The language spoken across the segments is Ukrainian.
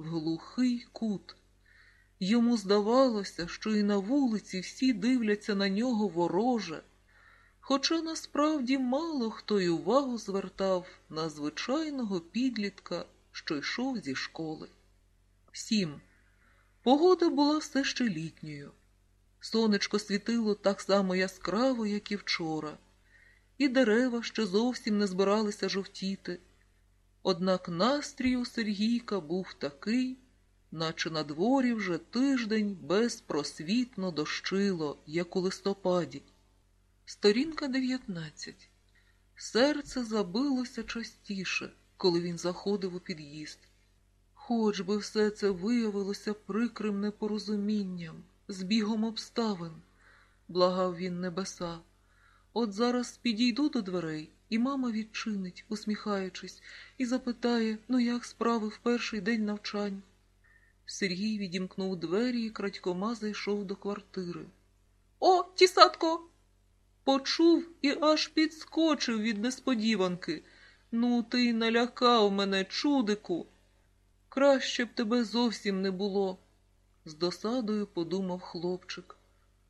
в глухий кут. Йому здавалося, що і на вулиці всі дивляться на нього вороже, хоча насправді мало хто й увагу звертав на звичайного підлітка, що йшов зі школи. Сім. Погода була все ще літньою. Сонечко світило так само яскраво, як і вчора, і дерева ще зовсім не збиралися жовтіти. Однак настрій у Сергійка був такий, наче на дворі вже тиждень безпросвітно дощило, як у листопаді. Сторінка 19. Серце забилося частіше, коли він заходив у під'їзд. Хоч би все це виявилося прикрим непорозумінням, збігом обставин, благав він небеса. От зараз підійду до дверей, і мама відчинить, усміхаючись, і запитає, ну як справи в перший день навчань. Сергій відімкнув двері і крадькома зайшов до квартири. О, тісатко! Почув і аж підскочив від несподіванки. Ну, ти налякав мене, чудику. Краще б тебе зовсім не було, з досадою подумав хлопчик.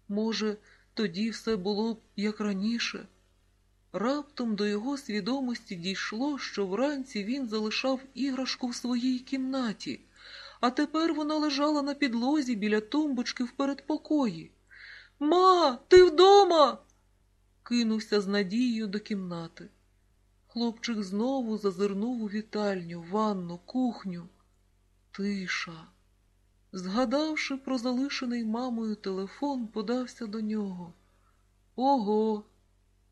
Може, тоді все було б як раніше. Раптом до його свідомості дійшло, що вранці він залишав іграшку в своїй кімнаті, а тепер вона лежала на підлозі біля тумбочки в передпокої. Ма, ти вдома? кинувся з надією до кімнати. Хлопчик знову зазирнув у вітальню, ванну, кухню. Тиша. Згадавши про залишений мамою телефон, подався до нього. Ого,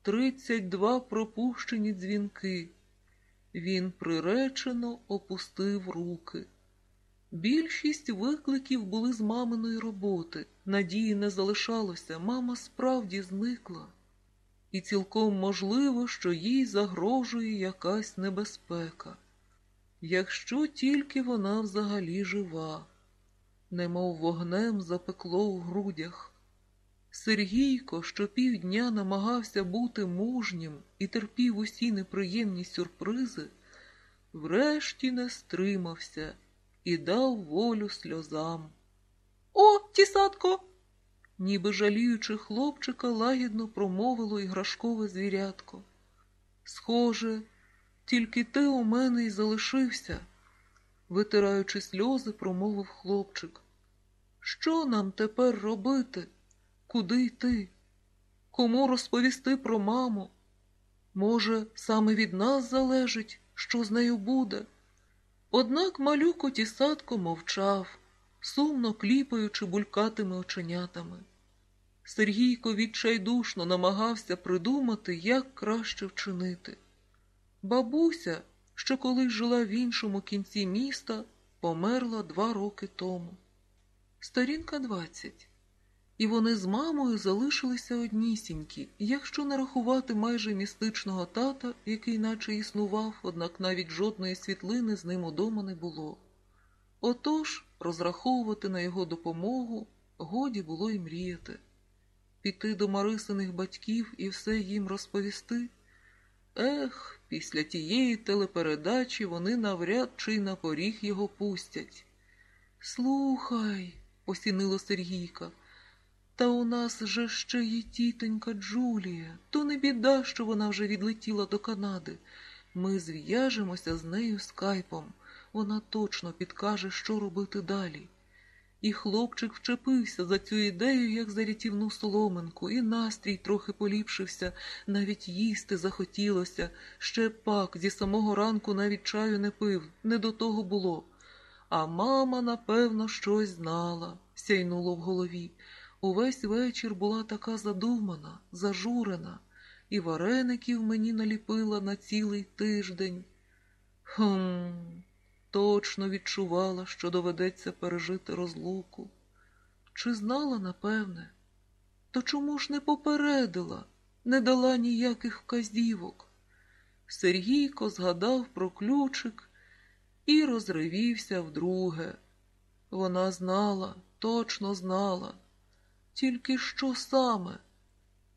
тридцять два пропущені дзвінки. Він приречено опустив руки. Більшість викликів були з маминої роботи. Надії не залишалося, мама справді зникла. І цілком можливо, що їй загрожує якась небезпека. Якщо тільки вона взагалі жива, немов вогнем запекло в грудях. Сергійко, що півдня намагався бути мужнім і терпів усі неприємні сюрпризи, врешті не стримався і дав волю сльозам. О, тісатко! Ніби жаліючи хлопчика, лагідно промовило іграшкове звірятко. Схоже, тільки ти у мене й залишився, витираючи сльози, промовив хлопчик. Що нам тепер робити? Куди йти? Кому розповісти про маму? Може, саме від нас залежить, що з нею буде? Однак малюко тісатко мовчав, сумно кліпаючи булькатими оченятами. Сергійко відчайдушно намагався придумати, як краще вчинити. Бабуся, що колись жила в іншому кінці міста, померла два роки тому. Сторінка 20. І вони з мамою залишилися однісінькі, якщо не рахувати майже містичного тата, який наче існував, однак навіть жодної світлини з ним удома не було. Отож, розраховувати на його допомогу годі було й мріяти. Піти до Марисиних батьків і все їм розповісти. Ех, після тієї телепередачі вони навряд чи й на поріг його пустять. Слухай, посінило Сергійка, та у нас же ще є тітонька Джулія, то не біда, що вона вже відлетіла до Канади. Ми зв'яжемося з нею скайпом. Вона точно підкаже, що робити далі. І хлопчик вчепився за цю ідею, як за рятівну соломинку, і настрій трохи поліпшився, навіть їсти захотілося. Ще пак зі самого ранку навіть чаю не пив, не до того було. А мама, напевно, щось знала, сяйнуло в голові. Увесь вечір була така задумана, зажурена, і вареників мені наліпила на цілий тиждень. Хм, точно відчувала, що доведеться пережити розлуку. Чи знала, напевне? То чому ж не попередила, не дала ніяких вказівок? Сергійко згадав про ключик і розривівся вдруге. Вона знала, точно знала. Тільки що саме?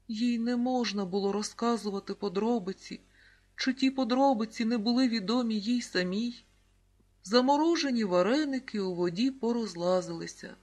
Їй не можна було розказувати подробиці, чи ті подробиці не були відомі їй самій. Заморожені вареники у воді порозлазилися.